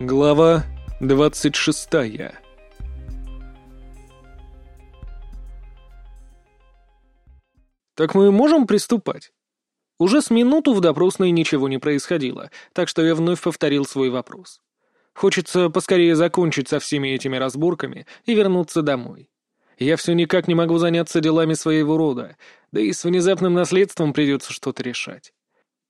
Глава двадцать шестая «Так мы можем приступать?» Уже с минуту в допросной ничего не происходило, так что я вновь повторил свой вопрос. Хочется поскорее закончить со всеми этими разборками и вернуться домой. Я все никак не могу заняться делами своего рода, да и с внезапным наследством придется что-то решать.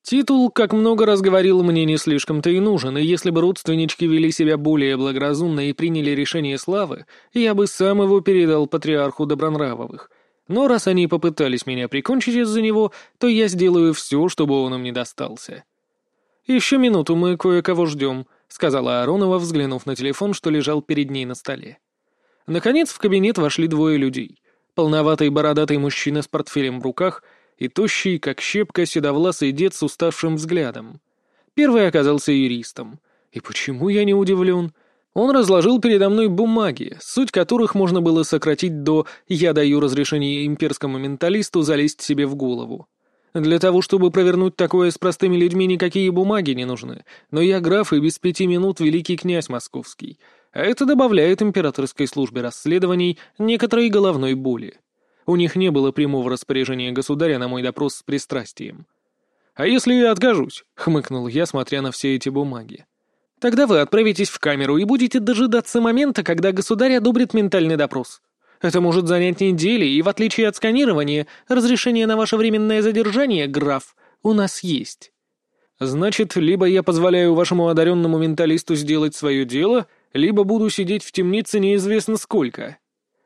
Титул, как много раз говорил, мне не слишком-то и нужен, и если бы родственнички вели себя более благоразумно и приняли решение славы, я бы сам его передал патриарху Добронравовых. Но раз они попытались меня прикончить из-за него, то я сделаю все, чтобы он им не достался. «Еще минуту, мы кое-кого ждем», — сказала Аронова, взглянув на телефон, что лежал перед ней на столе. Наконец в кабинет вошли двое людей. Полноватый бородатый мужчина с портфелем в руках — и тощий, как щепка, седовласый дед с уставшим взглядом. Первый оказался юристом. И почему я не удивлен? Он разложил передо мной бумаги, суть которых можно было сократить до «я даю разрешение имперскому менталисту залезть себе в голову». Для того, чтобы провернуть такое с простыми людьми, никакие бумаги не нужны, но я граф и без пяти минут великий князь московский, а это добавляет императорской службе расследований некоторой головной боли. У них не было прямого распоряжения государя на мой допрос с пристрастием. «А если я откажусь?» — хмыкнул я, смотря на все эти бумаги. «Тогда вы отправитесь в камеру и будете дожидаться момента, когда государь одобрит ментальный допрос. Это может занять недели, и в отличие от сканирования, разрешение на ваше временное задержание, граф, у нас есть». «Значит, либо я позволяю вашему одаренному менталисту сделать свое дело, либо буду сидеть в темнице неизвестно сколько».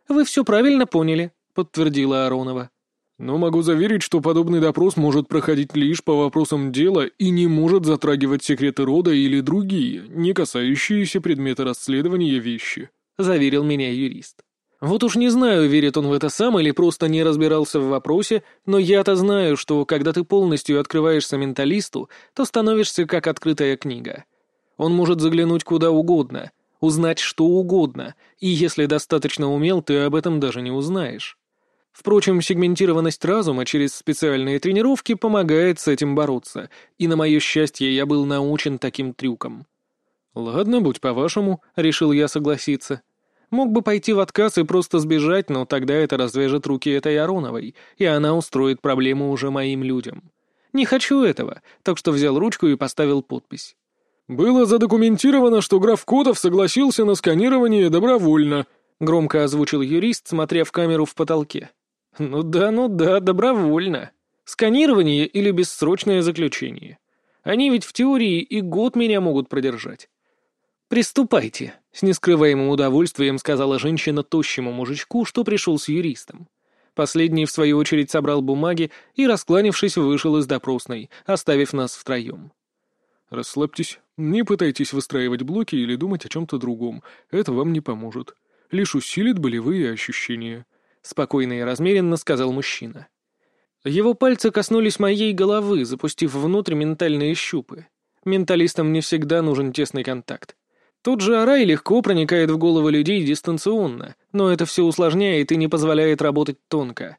«Вы все правильно поняли», — подтвердила Аронова. «Но могу заверить, что подобный допрос может проходить лишь по вопросам дела и не может затрагивать секреты рода или другие, не касающиеся предмета расследования вещи», — заверил меня юрист. Вот уж не знаю, верит он в это сам или просто не разбирался в вопросе, но я-то знаю, что когда ты полностью открываешься менталисту, то становишься как открытая книга. Он может заглянуть куда угодно, узнать что угодно, и если достаточно умел, ты об этом даже не узнаешь. Впрочем, сегментированность разума через специальные тренировки помогает с этим бороться, и на мое счастье я был научен таким трюкам. «Ладно, будь по-вашему», — решил я согласиться. Мог бы пойти в отказ и просто сбежать, но тогда это развяжет руки этой Ароновой, и она устроит проблему уже моим людям. Не хочу этого, так что взял ручку и поставил подпись. «Было задокументировано, что граф Котов согласился на сканирование добровольно», — громко озвучил юрист, смотря в камеру в потолке. Ну да, ну да, добровольно. Сканирование или бессрочное заключение. Они ведь в теории и год меня могут продержать. «Приступайте», — с нескрываемым удовольствием сказала женщина тощему мужичку, что пришел с юристом. Последний, в свою очередь, собрал бумаги и, раскланившись, вышел из допросной, оставив нас втроем. «Расслабьтесь, не пытайтесь выстраивать блоки или думать о чем-то другом, это вам не поможет. Лишь усилит болевые ощущения», спокойно и размеренно сказал мужчина. Его пальцы коснулись моей головы, запустив внутрь ментальные щупы. Менталистам не всегда нужен тесный контакт. Тут же Арай легко проникает в головы людей дистанционно, но это все усложняет и не позволяет работать тонко.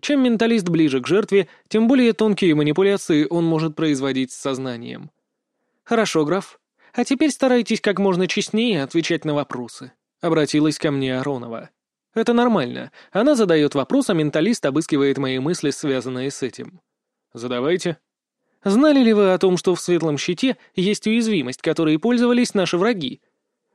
Чем менталист ближе к жертве, тем более тонкие манипуляции он может производить с сознанием. «Хорошо, граф. А теперь старайтесь как можно честнее отвечать на вопросы», — обратилась ко мне Аронова. Это нормально. Она задает вопрос, а менталист обыскивает мои мысли, связанные с этим. Задавайте. Знали ли вы о том, что в светлом щите есть уязвимость, которой пользовались наши враги?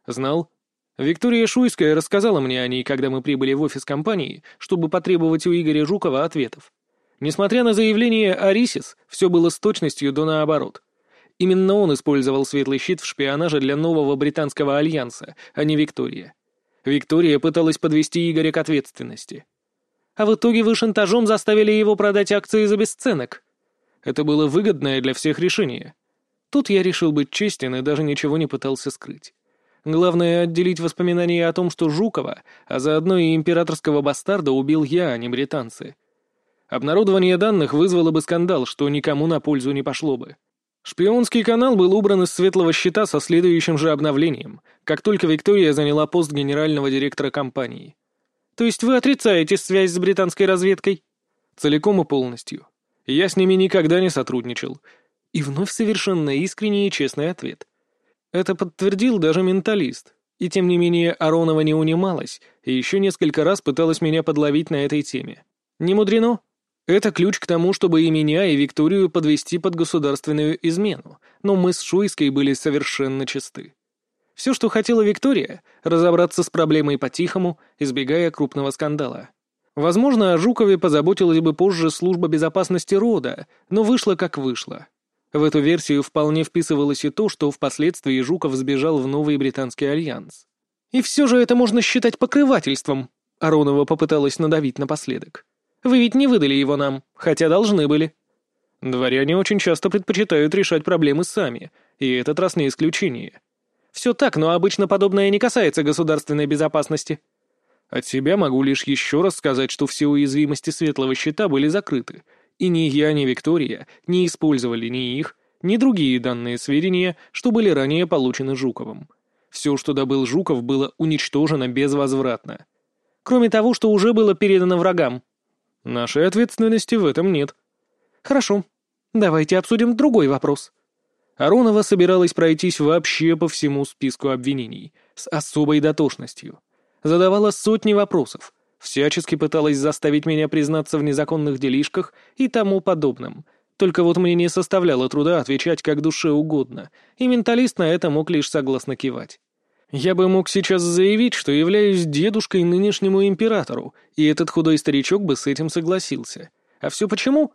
Знал. Виктория Шуйская рассказала мне о ней, когда мы прибыли в офис компании, чтобы потребовать у Игоря Жукова ответов. Несмотря на заявление Арисис, все было с точностью до наоборот. Именно он использовал светлый щит в шпионаже для нового британского альянса, а не Виктория. Виктория пыталась подвести Игоря к ответственности. А в итоге вы шантажом заставили его продать акции за бесценок. Это было выгодное для всех решение. Тут я решил быть честен и даже ничего не пытался скрыть. Главное — отделить воспоминания о том, что Жукова, а заодно и императорского бастарда убил я, а не британцы. Обнародование данных вызвало бы скандал, что никому на пользу не пошло бы. Шпионский канал был убран из светлого щита со следующим же обновлением, как только Виктория заняла пост генерального директора компании. То есть вы отрицаете связь с британской разведкой? Целиком и полностью. Я с ними никогда не сотрудничал. И вновь совершенно искренний и честный ответ. Это подтвердил даже менталист. И тем не менее Аронова не унималась и еще несколько раз пыталась меня подловить на этой теме. Не мудрено. Это ключ к тому, чтобы и меня, и Викторию подвести под государственную измену, но мы с Шуйской были совершенно чисты. Все, что хотела Виктория, разобраться с проблемой по-тихому, избегая крупного скандала. Возможно, о Жукове позаботилась бы позже служба безопасности рода, но вышло как вышло. В эту версию вполне вписывалось и то, что впоследствии Жуков сбежал в новый британский альянс. «И все же это можно считать покрывательством», — Аронова попыталась надавить напоследок. «Вы ведь не выдали его нам, хотя должны были». Дворяне очень часто предпочитают решать проблемы сами, и этот раз не исключение. Все так, но обычно подобное не касается государственной безопасности. От себя могу лишь еще раз сказать, что все уязвимости светлого щита были закрыты, и ни я, ни Виктория не использовали ни их, ни другие данные сведения, что были ранее получены Жуковым. Все, что добыл Жуков, было уничтожено безвозвратно. Кроме того, что уже было передано врагам. Нашей ответственности в этом нет. Хорошо. Давайте обсудим другой вопрос. Аронова собиралась пройтись вообще по всему списку обвинений, с особой дотошностью. Задавала сотни вопросов, всячески пыталась заставить меня признаться в незаконных делишках и тому подобном. Только вот мне не составляло труда отвечать как душе угодно, и менталист на это мог лишь согласно кивать. Я бы мог сейчас заявить, что являюсь дедушкой нынешнему императору, и этот худой старичок бы с этим согласился. А все почему?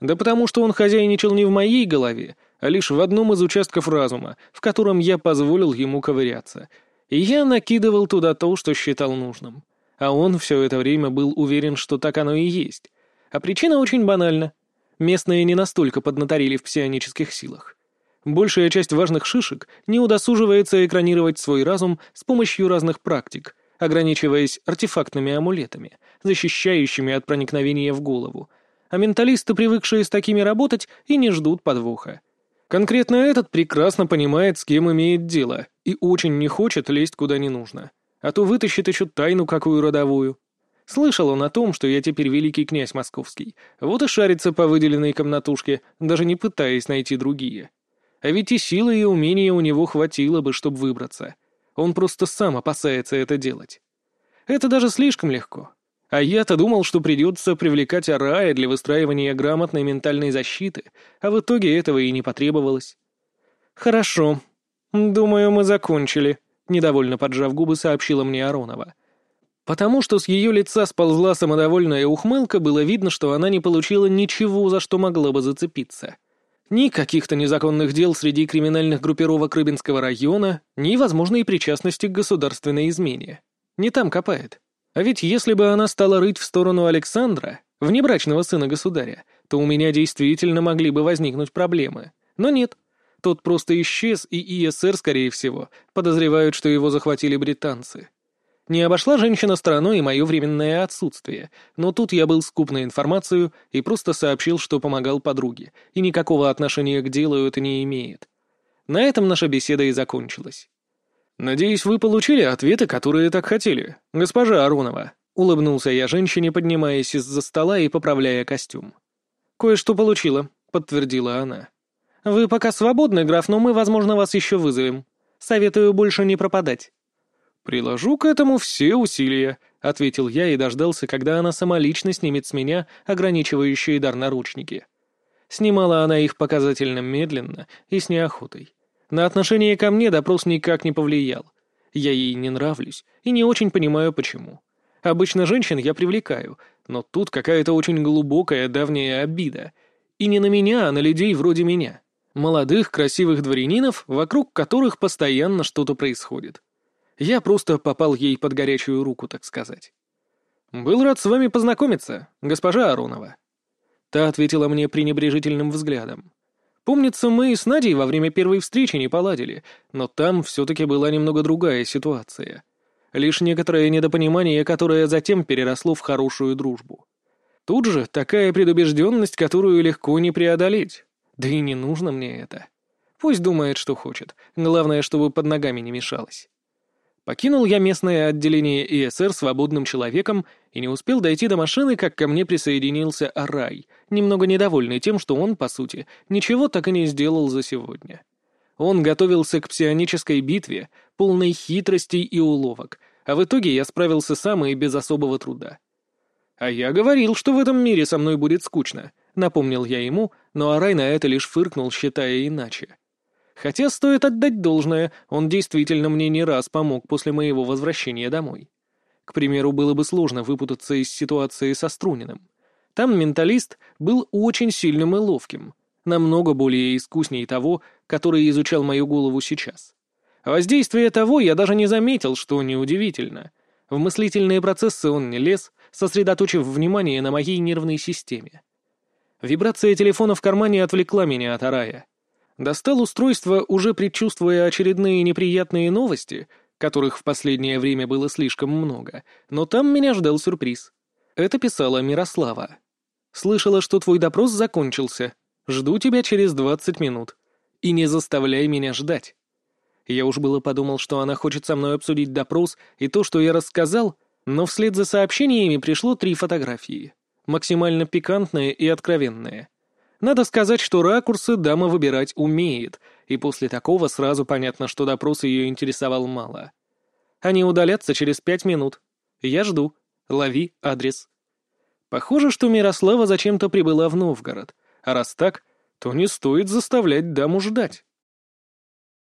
Да потому что он хозяйничал не в моей голове, а лишь в одном из участков разума, в котором я позволил ему ковыряться. И я накидывал туда то, что считал нужным. А он все это время был уверен, что так оно и есть. А причина очень банальна. Местные не настолько поднаторили в псионических силах. Большая часть важных шишек не удосуживается экранировать свой разум с помощью разных практик, ограничиваясь артефактными амулетами, защищающими от проникновения в голову, а менталисты, привыкшие с такими работать, и не ждут подвоха. Конкретно этот прекрасно понимает, с кем имеет дело, и очень не хочет лезть куда не нужно а то вытащит еще тайну какую родовую. Слышал он о том, что я теперь великий князь московский, вот и шарится по выделенной комнатушке, даже не пытаясь найти другие. А ведь и силы, и умения у него хватило бы, чтобы выбраться. Он просто сам опасается это делать. Это даже слишком легко. А я-то думал, что придется привлекать Арая для выстраивания грамотной ментальной защиты, а в итоге этого и не потребовалось. «Хорошо. Думаю, мы закончили», — недовольно поджав губы, сообщила мне Аронова. Потому что с ее лица сползла самодовольная ухмылка, было видно, что она не получила ничего, за что могла бы зацепиться. Ни каких-то незаконных дел среди криминальных группировок Рыбинского района, ни возможной причастности к государственной измене. Не там копает. А ведь если бы она стала рыть в сторону Александра, внебрачного сына государя, то у меня действительно могли бы возникнуть проблемы. Но нет. Тот просто исчез, и ИСР, скорее всего, подозревают, что его захватили британцы. Не обошла женщина стороной и мое временное отсутствие, но тут я был скуп на информацию и просто сообщил, что помогал подруге, и никакого отношения к делу это не имеет. На этом наша беседа и закончилась. «Надеюсь, вы получили ответы, которые так хотели, госпожа Аронова», — улыбнулся я женщине, поднимаясь из-за стола и поправляя костюм. «Кое-что получила», — подтвердила она. «Вы пока свободны, граф, но мы, возможно, вас еще вызовем. Советую больше не пропадать». «Приложу к этому все усилия», — ответил я и дождался, когда она самолично снимет с меня ограничивающие дар наручники. Снимала она их показательно медленно и с неохотой. На отношение ко мне допрос никак не повлиял. Я ей не нравлюсь и не очень понимаю, почему. Обычно женщин я привлекаю, но тут какая-то очень глубокая давняя обида. И не на меня, а на людей вроде меня. Молодых, красивых дворянинов, вокруг которых постоянно что-то происходит. Я просто попал ей под горячую руку, так сказать. «Был рад с вами познакомиться, госпожа Аронова». Та ответила мне пренебрежительным взглядом. Помнится, мы с Надей во время первой встречи не поладили, но там все-таки была немного другая ситуация. Лишь некоторое недопонимание, которое затем переросло в хорошую дружбу. Тут же такая предубежденность, которую легко не преодолеть. Да и не нужно мне это. Пусть думает, что хочет. Главное, чтобы под ногами не мешалось. Покинул я местное отделение ИСР свободным человеком и не успел дойти до машины, как ко мне присоединился Арай, немного недовольный тем, что он, по сути, ничего так и не сделал за сегодня. Он готовился к псионической битве, полной хитростей и уловок, а в итоге я справился сам и без особого труда. «А я говорил, что в этом мире со мной будет скучно», — напомнил я ему, но Арай на это лишь фыркнул, считая иначе. Хотя стоит отдать должное, он действительно мне не раз помог после моего возвращения домой. К примеру, было бы сложно выпутаться из ситуации со Струниным. Там менталист был очень сильным и ловким, намного более искуснее того, который изучал мою голову сейчас. Воздействие того я даже не заметил, что неудивительно. В мыслительные процессы он не лез, сосредоточив внимание на моей нервной системе. Вибрация телефона в кармане отвлекла меня от Арая. Достал устройство, уже предчувствуя очередные неприятные новости, которых в последнее время было слишком много, но там меня ждал сюрприз. Это писала Мирослава. «Слышала, что твой допрос закончился. Жду тебя через двадцать минут. И не заставляй меня ждать». Я уж было подумал, что она хочет со мной обсудить допрос и то, что я рассказал, но вслед за сообщениями пришло три фотографии. Максимально пикантные и откровенные. Надо сказать, что ракурсы дама выбирать умеет, и после такого сразу понятно, что допрос ее интересовал мало. Они удалятся через пять минут. Я жду. Лови адрес. Похоже, что Мирослава зачем-то прибыла в Новгород, а раз так, то не стоит заставлять даму ждать.